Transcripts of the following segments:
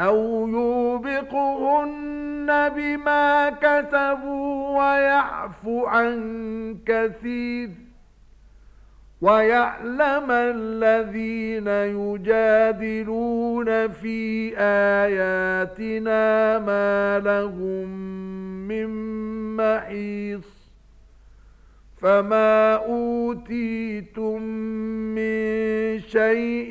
أو يوبقهن بما كسبوا وَيَعْفُ عن كثير ويعلم الذين يجادلون في آياتنا ما لهم من محيص فما أوتيتم من شيء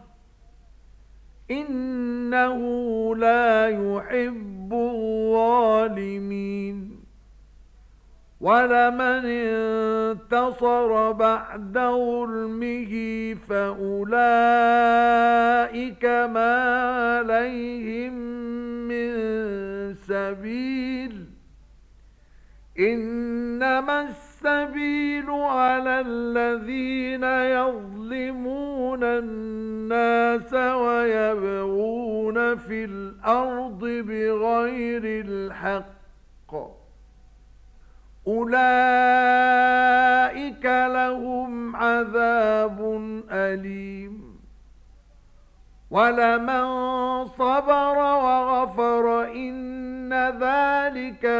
إنه لا يحب الظالمين. ولمن انتصر بعد ظلمه فأولئك ما عليهم من سبيل. إنما السبيل على الذين يظلمون الناس ويبغون في الأرض بغير الحق. أولئك لهم عذاب أليم. ولمن صبر وغفر إن ذا